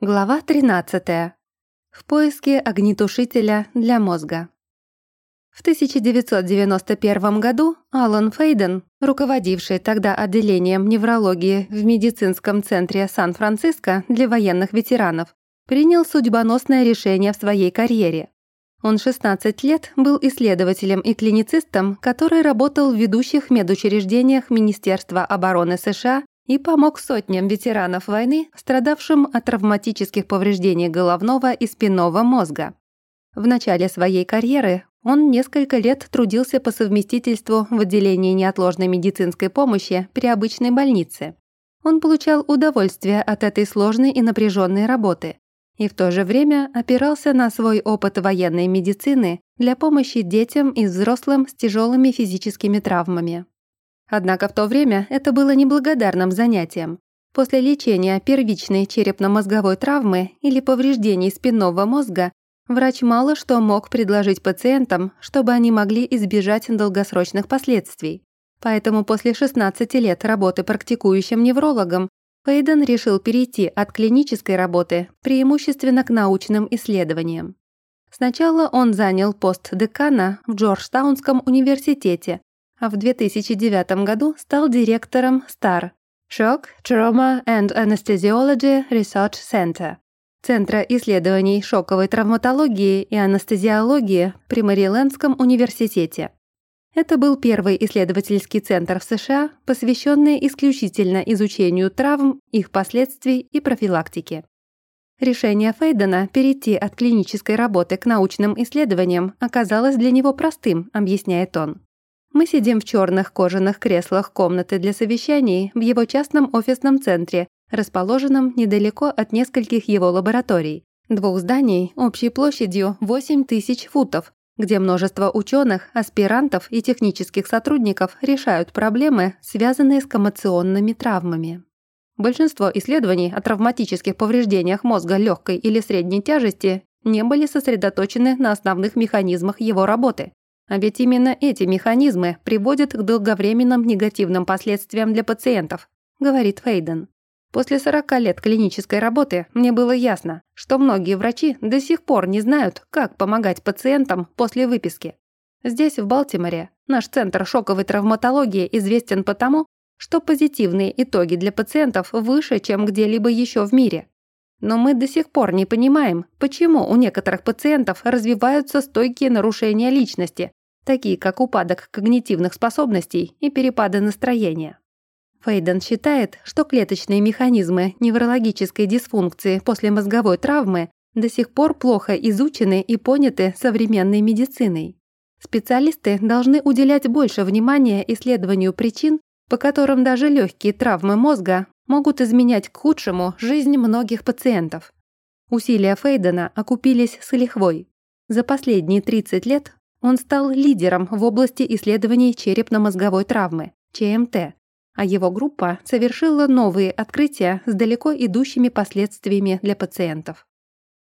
Глава 13. В поиске огнетушителя для мозга. В 1991 году Алан Фейден, руководивший тогда отделением неврологии в медицинском центре Сан-Франциско для военных ветеранов, принял судьбоносное решение в своей карьере. Он 16 лет был исследователем и клиницистом, который работал в ведущих медучреждениях Министерства обороны США и помог сотням ветеранов войны, страдавшим от травматических повреждений головного и спинного мозга. В начале своей карьеры он несколько лет трудился по совместительству в отделении неотложной медицинской помощи при обычной больнице. Он получал удовольствие от этой сложной и напряженной работы и в то же время опирался на свой опыт военной медицины для помощи детям и взрослым с тяжелыми физическими травмами. Однако в то время это было неблагодарным занятием. После лечения первичной черепно-мозговой травмы или повреждений спинного мозга врач мало что мог предложить пациентам, чтобы они могли избежать долгосрочных последствий. Поэтому после 16 лет работы практикующим неврологом Фейден решил перейти от клинической работы преимущественно к научным исследованиям. Сначала он занял пост декана в Джорджтаунском университете, а в 2009 году стал директором STAR – Shock, Trauma and Anesthesiology Research Center – Центра исследований шоковой травматологии и анестезиологии при Мэрилендском университете. Это был первый исследовательский центр в США, посвященный исключительно изучению травм, их последствий и профилактике. Решение Фейдена перейти от клинической работы к научным исследованиям оказалось для него простым, объясняет он. Мы сидим в черных кожаных креслах комнаты для совещаний в его частном офисном центре, расположенном недалеко от нескольких его лабораторий, двух зданий общей площадью 8 тысяч футов, где множество ученых, аспирантов и технических сотрудников решают проблемы, связанные с коммоционными травмами. Большинство исследований о травматических повреждениях мозга легкой или средней тяжести не были сосредоточены на основных механизмах его работы, а ведь именно эти механизмы приводят к долговременным негативным последствиям для пациентов, говорит Фейден. После 40 лет клинической работы мне было ясно, что многие врачи до сих пор не знают, как помогать пациентам после выписки. Здесь, в Балтиморе, наш центр шоковой травматологии известен потому, что позитивные итоги для пациентов выше, чем где-либо еще в мире. Но мы до сих пор не понимаем, почему у некоторых пациентов развиваются стойкие нарушения личности, такие как упадок когнитивных способностей и перепады настроения. Фейден считает, что клеточные механизмы неврологической дисфункции после мозговой травмы до сих пор плохо изучены и поняты современной медициной. Специалисты должны уделять больше внимания исследованию причин, по которым даже легкие травмы мозга могут изменять к худшему жизнь многих пациентов. Усилия Фейдена окупились с лихвой. За последние 30 лет он стал лидером в области исследований черепно-мозговой травмы, ЧМТ, а его группа совершила новые открытия с далеко идущими последствиями для пациентов.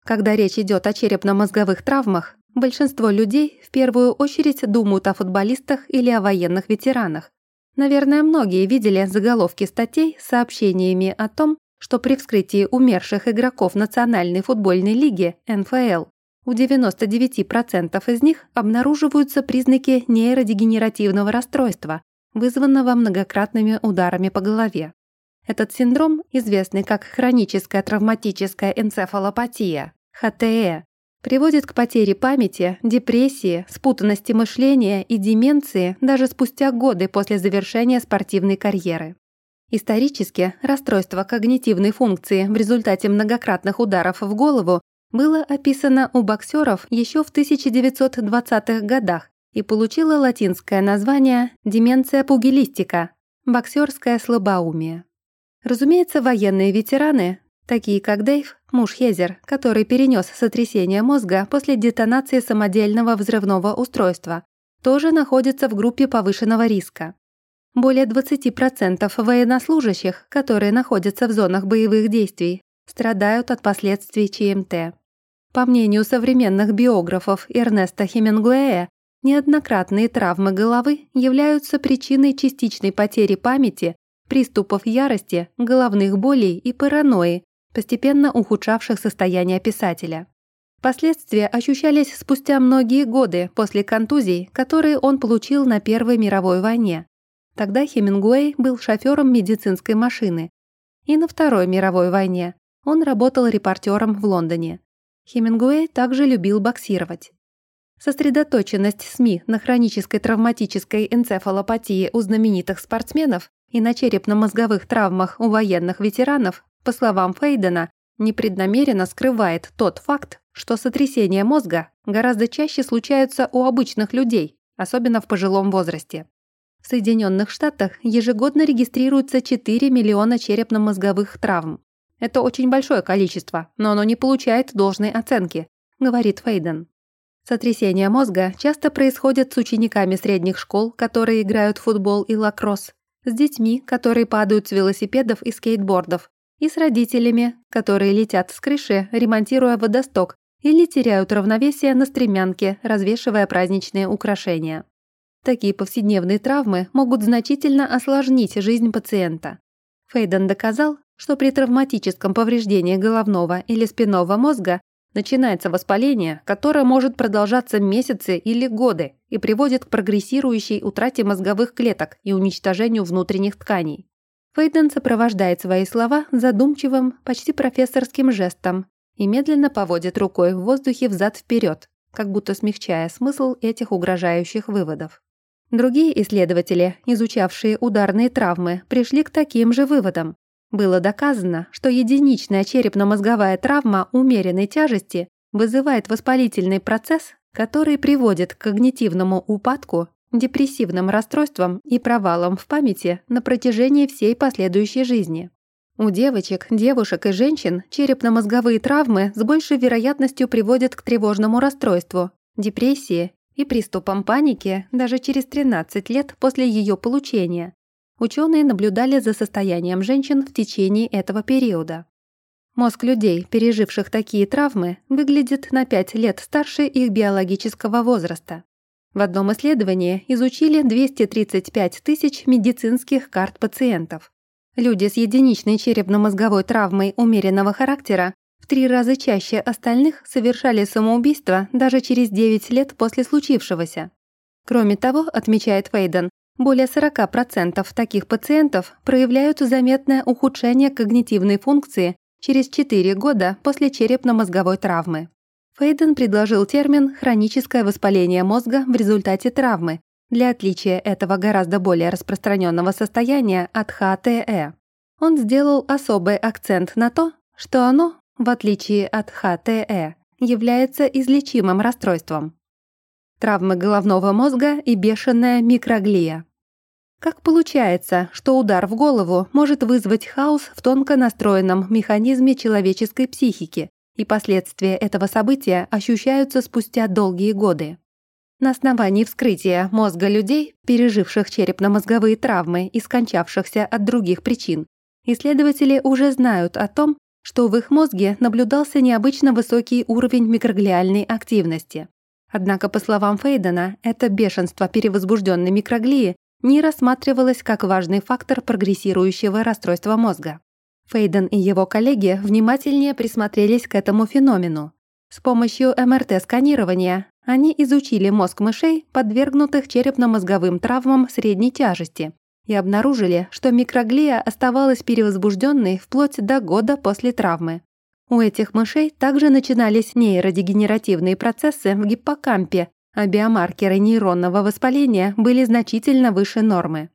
Когда речь идет о черепно-мозговых травмах, большинство людей в первую очередь думают о футболистах или о военных ветеранах. Наверное, многие видели заголовки статей с сообщениями о том, что при вскрытии умерших игроков Национальной футбольной лиги НФЛ у 99% из них обнаруживаются признаки нейродегенеративного расстройства, вызванного многократными ударами по голове. Этот синдром, известный как хроническая травматическая энцефалопатия, ХТЭ, приводит к потере памяти, депрессии, спутанности мышления и деменции даже спустя годы после завершения спортивной карьеры. Исторически расстройство когнитивной функции в результате многократных ударов в голову было описано у боксеров еще в 1920-х годах и получило латинское название деменция пугилистика – боксерское слабоумие. Разумеется, военные ветераны, такие как Дэйв, муж Хезер, который перенес сотрясение мозга после детонации самодельного взрывного устройства, тоже находятся в группе повышенного риска. Более 20% военнослужащих, которые находятся в зонах боевых действий, страдают от последствий ЧМТ. По мнению современных биографов Эрнеста Хемингуэя, неоднократные травмы головы являются причиной частичной потери памяти, приступов ярости, головных болей и паранойи, постепенно ухудшавших состояние писателя. Последствия ощущались спустя многие годы после контузий, которые он получил на Первой мировой войне. Тогда Хемингуэй был шофёром медицинской машины. И на Второй мировой войне он работал репортером в Лондоне. Хемингуэй также любил боксировать. Сосредоточенность СМИ на хронической травматической энцефалопатии у знаменитых спортсменов и на черепно-мозговых травмах у военных ветеранов, по словам Фейдена, непреднамеренно скрывает тот факт, что сотрясения мозга гораздо чаще случаются у обычных людей, особенно в пожилом возрасте. В Соединенных Штатах ежегодно регистрируется 4 миллиона черепно-мозговых травм. Это очень большое количество, но оно не получает должной оценки, говорит Фейден. Сотрясения мозга часто происходят с учениками средних школ, которые играют в футбол и лакросс, с детьми, которые падают с велосипедов и скейтбордов, и с родителями, которые летят с крыши, ремонтируя водосток, или теряют равновесие на стремянке, развешивая праздничные украшения. Такие повседневные травмы могут значительно осложнить жизнь пациента. Фейден доказал, что при травматическом повреждении головного или спинного мозга Начинается воспаление, которое может продолжаться месяцы или годы и приводит к прогрессирующей утрате мозговых клеток и уничтожению внутренних тканей. Фейден сопровождает свои слова задумчивым, почти профессорским жестом и медленно поводит рукой в воздухе взад-вперед, как будто смягчая смысл этих угрожающих выводов. Другие исследователи, изучавшие ударные травмы, пришли к таким же выводам, было доказано, что единичная черепно-мозговая травма умеренной тяжести вызывает воспалительный процесс, который приводит к когнитивному упадку, депрессивным расстройствам и провалам в памяти на протяжении всей последующей жизни. У девочек, девушек и женщин черепно-мозговые травмы с большей вероятностью приводят к тревожному расстройству, депрессии и приступам паники даже через 13 лет после ее получения, Ученые наблюдали за состоянием женщин в течение этого периода. Мозг людей, переживших такие травмы, выглядит на 5 лет старше их биологического возраста. В одном исследовании изучили 235 тысяч медицинских карт пациентов. Люди с единичной черепно-мозговой травмой умеренного характера в три раза чаще остальных совершали самоубийство даже через 9 лет после случившегося. Кроме того, отмечает Фейден, более 40% таких пациентов проявляют заметное ухудшение когнитивной функции через 4 года после черепно-мозговой травмы. Фейден предложил термин «хроническое воспаление мозга в результате травмы» для отличия этого гораздо более распространенного состояния от ХТЭ. Он сделал особый акцент на то, что оно, в отличие от ХТЭ, является излечимым расстройством. Травмы головного мозга и бешеная микроглия. Как получается, что удар в голову может вызвать хаос в тонко настроенном механизме человеческой психики, и последствия этого события ощущаются спустя долгие годы? На основании вскрытия мозга людей, переживших черепно-мозговые травмы и скончавшихся от других причин, исследователи уже знают о том, что в их мозге наблюдался необычно высокий уровень микроглиальной активности. Однако, по словам Фейдена, это бешенство перевозбужденной микроглии не рассматривалось как важный фактор прогрессирующего расстройства мозга. Фейден и его коллеги внимательнее присмотрелись к этому феномену. С помощью МРТ-сканирования они изучили мозг мышей, подвергнутых черепно-мозговым травмам средней тяжести, и обнаружили, что микроглия оставалась перевозбужденной вплоть до года после травмы. У этих мышей также начинались нейродегенеративные процессы в гиппокампе, а биомаркеры нейронного воспаления были значительно выше нормы.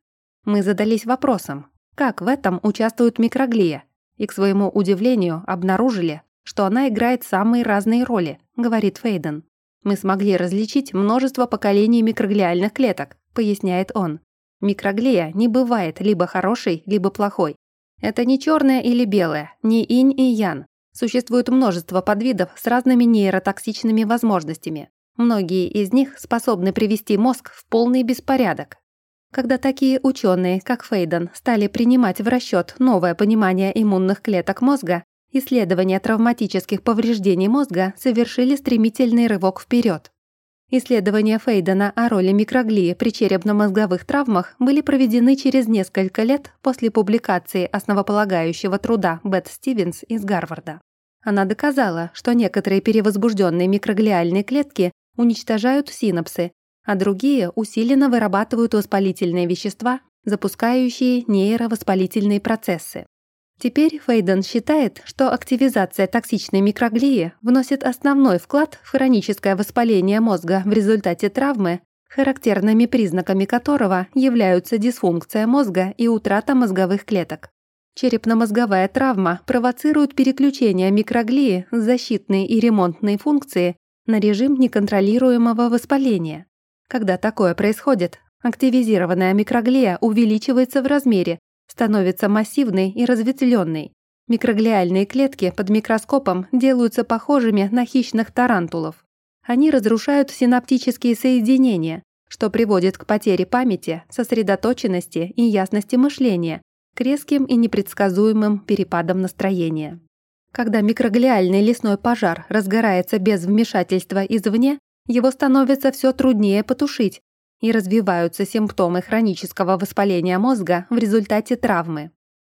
Мы задались вопросом, как в этом участвует микроглия, и, к своему удивлению, обнаружили, что она играет самые разные роли, говорит Фейден. Мы смогли различить множество поколений микроглиальных клеток, поясняет он. Микроглия не бывает либо хорошей, либо плохой. Это не черное или белое, не инь и ян. Существует множество подвидов с разными нейротоксичными возможностями. Многие из них способны привести мозг в полный беспорядок. Когда такие ученые, как Фейден, стали принимать в расчет новое понимание иммунных клеток мозга, исследования травматических повреждений мозга совершили стремительный рывок вперед. Исследования Фейдена о роли микроглии при черепно-мозговых травмах были проведены через несколько лет после публикации основополагающего труда Бет Стивенс из Гарварда. Она доказала, что некоторые перевозбужденные микроглиальные клетки уничтожают синапсы, а другие усиленно вырабатывают воспалительные вещества, запускающие нейровоспалительные процессы. Теперь Фейден считает, что активизация токсичной микроглии вносит основной вклад в хроническое воспаление мозга в результате травмы, характерными признаками которого являются дисфункция мозга и утрата мозговых клеток. Черепно-мозговая травма провоцирует переключение микроглии с защитной и ремонтной функции на режим неконтролируемого воспаления. Когда такое происходит, активизированная микроглия увеличивается в размере, становится массивной и разветвленной. Микроглиальные клетки под микроскопом делаются похожими на хищных тарантулов. Они разрушают синаптические соединения, что приводит к потере памяти, сосредоточенности и ясности мышления, к резким и непредсказуемым перепадам настроения. Когда микроглиальный лесной пожар разгорается без вмешательства извне, его становится все труднее потушить, и развиваются симптомы хронического воспаления мозга в результате травмы.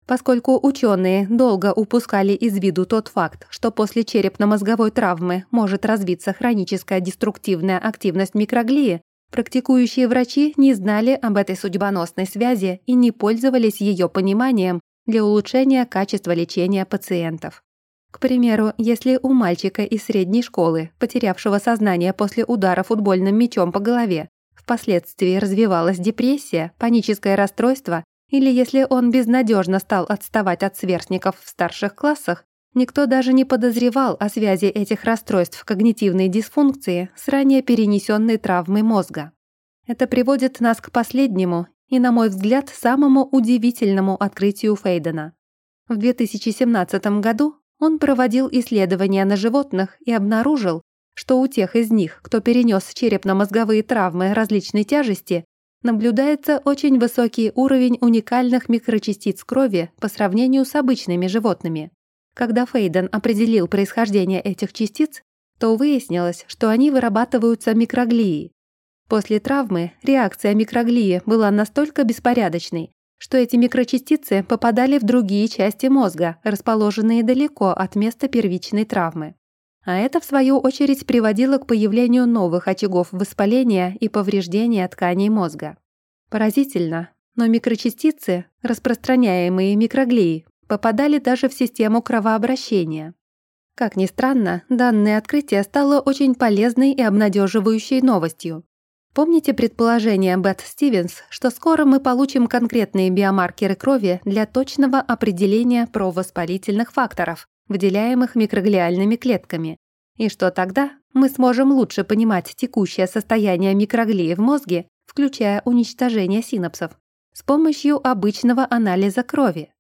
Поскольку ученые долго упускали из виду тот факт, что после черепно-мозговой травмы может развиться хроническая деструктивная активность микроглии, практикующие врачи не знали об этой судьбоносной связи и не пользовались ее пониманием для улучшения качества лечения пациентов. К примеру, если у мальчика из средней школы, потерявшего сознание после удара футбольным мячом по голове, впоследствии развивалась депрессия, паническое расстройство, или если он безнадежно стал отставать от сверстников в старших классах, никто даже не подозревал о связи этих расстройств когнитивной дисфункции с ранее перенесенной травмой мозга. Это приводит нас к последнему и, на мой взгляд, самому удивительному открытию Фейдена. В 2017 году он проводил исследования на животных и обнаружил, что у тех из них, кто перенес черепно-мозговые травмы различной тяжести, наблюдается очень высокий уровень уникальных микрочастиц крови по сравнению с обычными животными. Когда Фейден определил происхождение этих частиц, то выяснилось, что они вырабатываются микроглией. После травмы реакция микроглии была настолько беспорядочной, что эти микрочастицы попадали в другие части мозга, расположенные далеко от места первичной травмы а это, в свою очередь, приводило к появлению новых очагов воспаления и повреждения тканей мозга. Поразительно, но микрочастицы, распространяемые микроглии, попадали даже в систему кровообращения. Как ни странно, данное открытие стало очень полезной и обнадеживающей новостью. Помните предположение Бет Стивенс, что скоро мы получим конкретные биомаркеры крови для точного определения провоспалительных факторов, выделяемых микроглиальными клетками, и что тогда мы сможем лучше понимать текущее состояние микроглии в мозге, включая уничтожение синапсов, с помощью обычного анализа крови.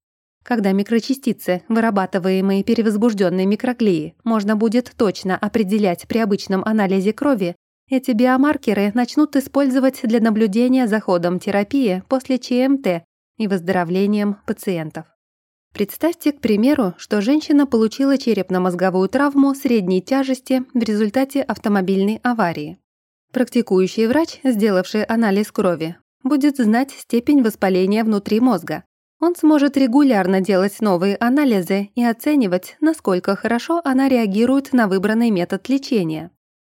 Когда микрочастицы, вырабатываемые перевозбужденной микроглии, можно будет точно определять при обычном анализе крови, эти биомаркеры начнут использовать для наблюдения за ходом терапии после ЧМТ и выздоровлением пациентов. Представьте, к примеру, что женщина получила черепно-мозговую травму средней тяжести в результате автомобильной аварии. Практикующий врач, сделавший анализ крови, будет знать степень воспаления внутри мозга. Он сможет регулярно делать новые анализы и оценивать, насколько хорошо она реагирует на выбранный метод лечения.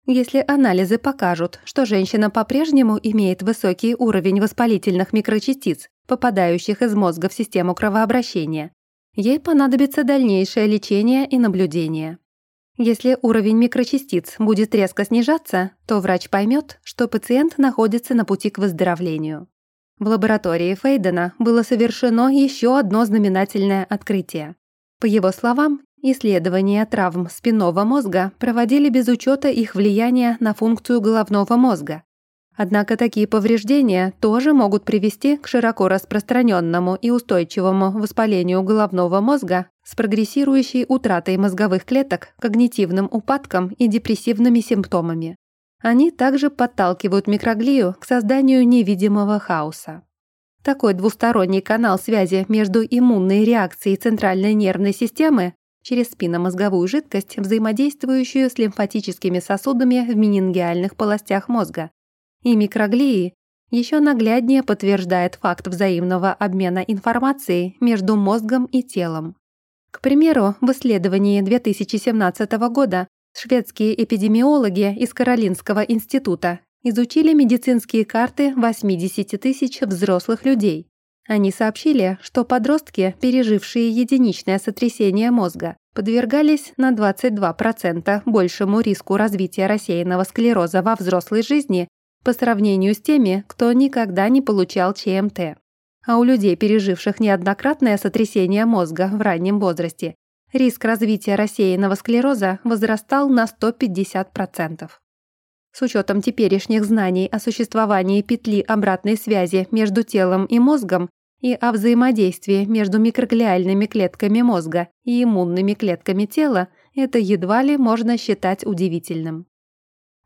Если анализы покажут, что женщина по-прежнему имеет высокий уровень воспалительных микрочастиц, попадающих из мозга в систему кровообращения, ей понадобится дальнейшее лечение и наблюдение. Если уровень микрочастиц будет резко снижаться, то врач поймет, что пациент находится на пути к выздоровлению. В лаборатории Фейдена было совершено еще одно знаменательное открытие. По его словам, исследования травм спинного мозга проводили без учета их влияния на функцию головного мозга, Однако такие повреждения тоже могут привести к широко распространенному и устойчивому воспалению головного мозга с прогрессирующей утратой мозговых клеток, когнитивным упадком и депрессивными симптомами. Они также подталкивают микроглию к созданию невидимого хаоса. Такой двусторонний канал связи между иммунной реакцией центральной нервной системы, через спинномозговую жидкость, взаимодействующую с лимфатическими сосудами в менингиальных полостях мозга. И микроглии еще нагляднее подтверждает факт взаимного обмена информацией между мозгом и телом. К примеру, в исследовании 2017 года шведские эпидемиологи из Каролинского института изучили медицинские карты 80 тысяч взрослых людей. Они сообщили, что подростки, пережившие единичное сотрясение мозга, подвергались на 22% большему риску развития рассеянного склероза во взрослой жизни по сравнению с теми, кто никогда не получал ЧМТ. А у людей, переживших неоднократное сотрясение мозга в раннем возрасте, риск развития рассеянного склероза возрастал на 150%. С учетом теперешних знаний о существовании петли обратной связи между телом и мозгом и о взаимодействии между микроглиальными клетками мозга и иммунными клетками тела, это едва ли можно считать удивительным.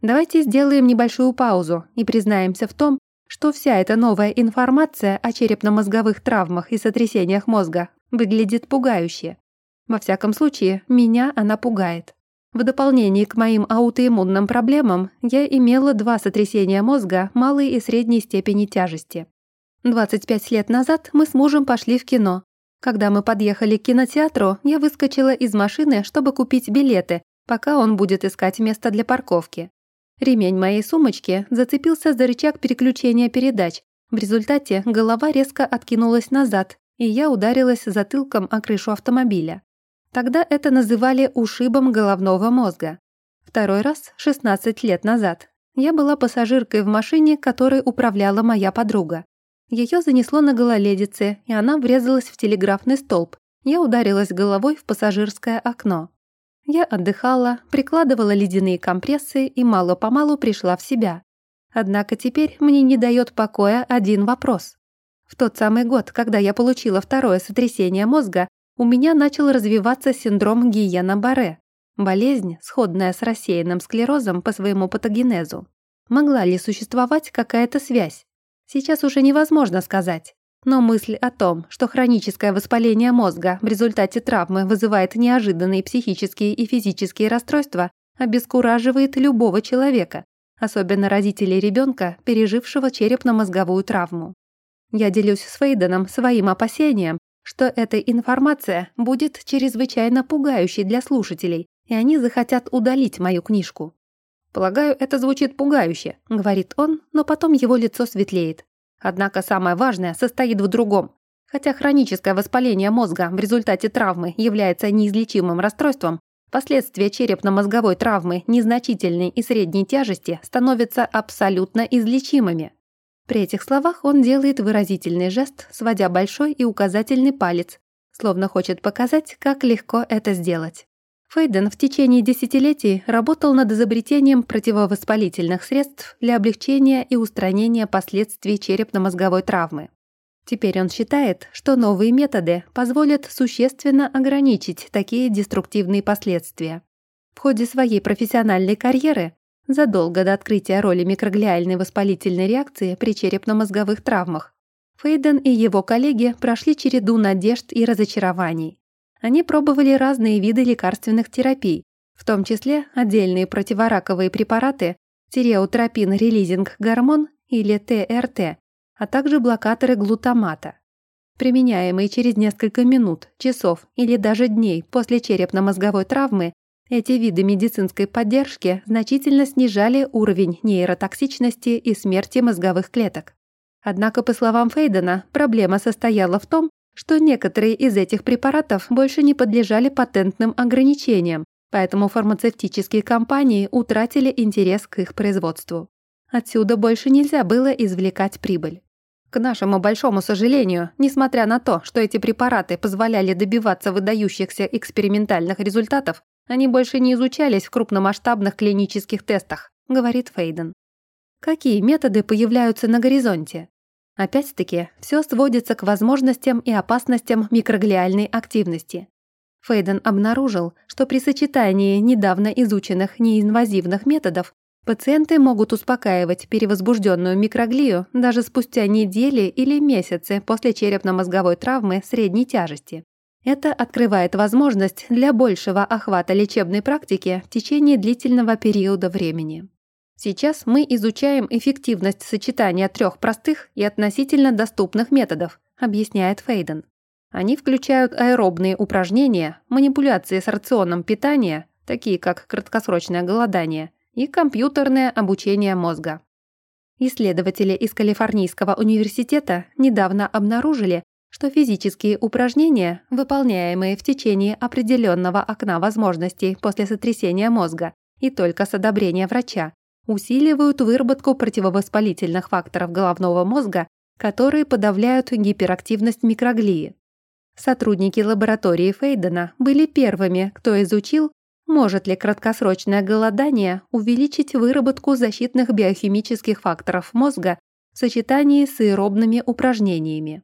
Давайте сделаем небольшую паузу и признаемся в том, что вся эта новая информация о черепно-мозговых травмах и сотрясениях мозга выглядит пугающе. Во всяком случае, меня она пугает. В дополнение к моим аутоиммунным проблемам, я имела два сотрясения мозга малой и средней степени тяжести. 25 лет назад мы с мужем пошли в кино. Когда мы подъехали к кинотеатру, я выскочила из машины, чтобы купить билеты, пока он будет искать место для парковки. Ремень моей сумочки зацепился за рычаг переключения передач. В результате голова резко откинулась назад, и я ударилась затылком о крышу автомобиля. Тогда это называли ушибом головного мозга. Второй раз, 16 лет назад, я была пассажиркой в машине, которой управляла моя подруга. Ее занесло на гололедице, и она врезалась в телеграфный столб. Я ударилась головой в пассажирское окно. Я отдыхала, прикладывала ледяные компрессы и мало-помалу пришла в себя. Однако теперь мне не дает покоя один вопрос. В тот самый год, когда я получила второе сотрясение мозга, у меня начал развиваться синдром Гиена-Барре, болезнь, сходная с рассеянным склерозом по своему патогенезу. Могла ли существовать какая-то связь? Сейчас уже невозможно сказать. Но мысль о том, что хроническое воспаление мозга в результате травмы вызывает неожиданные психические и физические расстройства, обескураживает любого человека, особенно родителей ребенка, пережившего черепно-мозговую травму. Я делюсь с Фейденом своим опасением, что эта информация будет чрезвычайно пугающей для слушателей, и они захотят удалить мою книжку. «Полагаю, это звучит пугающе», — говорит он, но потом его лицо светлеет. Однако самое важное состоит в другом. Хотя хроническое воспаление мозга в результате травмы является неизлечимым расстройством, последствия черепно-мозговой травмы незначительной и средней тяжести становятся абсолютно излечимыми. При этих словах он делает выразительный жест, сводя большой и указательный палец, словно хочет показать, как легко это сделать. Фейден в течение десятилетий работал над изобретением противовоспалительных средств для облегчения и устранения последствий черепно-мозговой травмы. Теперь он считает, что новые методы позволят существенно ограничить такие деструктивные последствия. В ходе своей профессиональной карьеры задолго до открытия роли микроглиальной воспалительной реакции при черепно-мозговых травмах. Фейден и его коллеги прошли череду надежд и разочарований. Они пробовали разные виды лекарственных терапий, в том числе отдельные противораковые препараты, тиреотропин-релизинг-гормон или ТРТ, а также блокаторы глутамата. Применяемые через несколько минут, часов или даже дней после черепно-мозговой травмы, эти виды медицинской поддержки значительно снижали уровень нейротоксичности и смерти мозговых клеток. Однако, по словам Фейдена, проблема состояла в том, что некоторые из этих препаратов больше не подлежали патентным ограничениям, поэтому фармацевтические компании утратили интерес к их производству. Отсюда больше нельзя было извлекать прибыль. К нашему большому сожалению, несмотря на то, что эти препараты позволяли добиваться выдающихся экспериментальных результатов, они больше не изучались в крупномасштабных клинических тестах, говорит Фейден. Какие методы появляются на горизонте? Опять-таки, все сводится к возможностям и опасностям микроглиальной активности. Фейден обнаружил, что при сочетании недавно изученных неинвазивных методов пациенты могут успокаивать перевозбужденную микроглию даже спустя недели или месяцы после черепно-мозговой травмы средней тяжести. Это открывает возможность для большего охвата лечебной практики в течение длительного периода времени. Сейчас мы изучаем эффективность сочетания трех простых и относительно доступных методов, объясняет Фейден. Они включают аэробные упражнения, манипуляции с рационом питания, такие как краткосрочное голодание, и компьютерное обучение мозга. Исследователи из Калифорнийского университета недавно обнаружили, что физические упражнения, выполняемые в течение определенного окна возможностей после сотрясения мозга и только с одобрения врача, усиливают выработку противовоспалительных факторов головного мозга, которые подавляют гиперактивность микроглии. Сотрудники лаборатории Фейдена были первыми, кто изучил, может ли краткосрочное голодание увиличить выработку защитных биохимических факторов мозга в сочетании с аэробными упражнениями.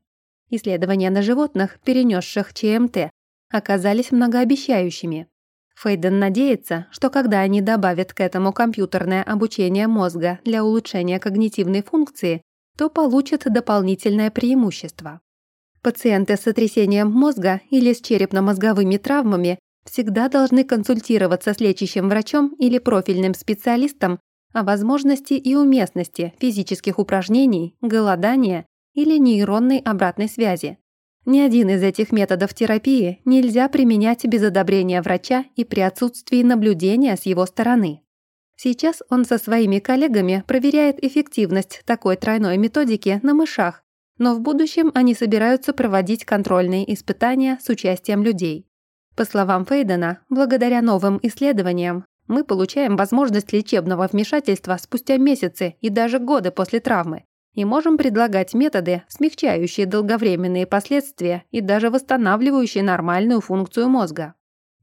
Исследования на животных, перенесших ЧМТ, оказались многообещающими. Фейден надеется, что когда они добавят к этому компьютерное обучение мозга для улучшения когнитивной функции, то получат дополнительное преимущество. Пациенты с сотрясением мозга или с черепно-мозговыми травмами всегда должны консультироваться с лечащим врачом или профильным специалистом о возможности и уместности физических упражнений, голодания или нейронной обратной связи. Ни один из этих методов терапии нельзя применять без одобрения врача и при отсутствии наблюдения с его стороны. Сейчас он со своими коллегами проверяет эффективность такой тройной методики на мышах, но в будущем они собираются проводить контрольные испытания с участием людей. По словам Фейдена, благодаря новым исследованиям мы получаем возможность лечебного вмешательства спустя месяцы и даже годы после травмы и можем предлагать методы, смягчающие долговременные последствия и даже восстанавливающие нормальную функцию мозга.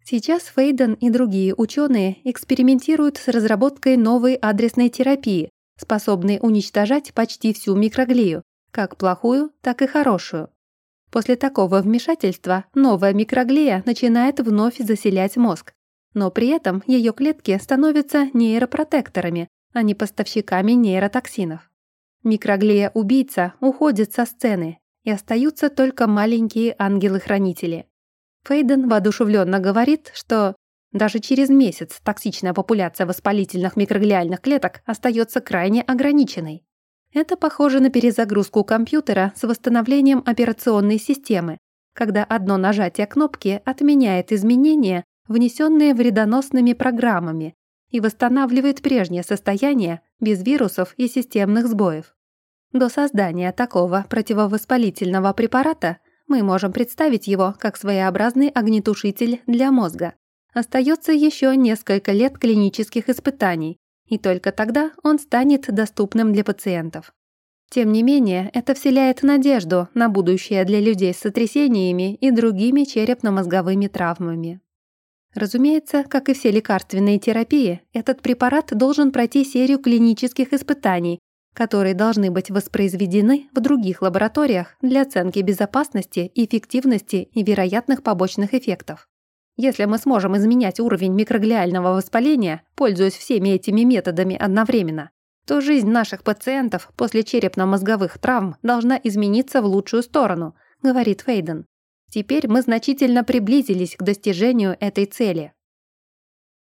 Сейчас Фейден и другие ученые экспериментируют с разработкой новой адресной терапии, способной уничтожать почти всю микроглию, как плохую, так и хорошую. После такого вмешательства новая микроглия начинает вновь заселять мозг. Но при этом ее клетки становятся нейропротекторами, а не поставщиками нейротоксинов. Микроглия-убийца уходит со сцены, и остаются только маленькие ангелы-хранители. Фейден воодушевленно говорит, что даже через месяц токсичная популяция воспалительных микроглиальных клеток остается крайне ограниченной. Это похоже на перезагрузку компьютера с восстановлением операционной системы, когда одно нажатие кнопки отменяет изменения, внесенные вредоносными программами, и восстанавливает прежнее состояние без вирусов и системных сбоев. До создания такого противовоспалительного препарата мы можем представить его как своеобразный огнетушитель для мозга. Остается еще несколько лет клинических испытаний, и только тогда он станет доступным для пациентов. Тем не менее, это вселяет надежду на будущее для людей с сотрясениями и другими черепно-мозговыми травмами. Разумеется, как и все лекарственные терапии, этот препарат должен пройти серию клинических испытаний, которые должны быть воспроизведены в других лабораториях для оценки безопасности, эффективности и вероятных побочных эффектов. Если мы сможем изменять уровень микроглиального воспаления, пользуясь всеми этими методами одновременно, то жизнь наших пациентов после черепно-мозговых травм должна измениться в лучшую сторону, говорит Фейден. Теперь мы значительно приблизились к достижению этой цели.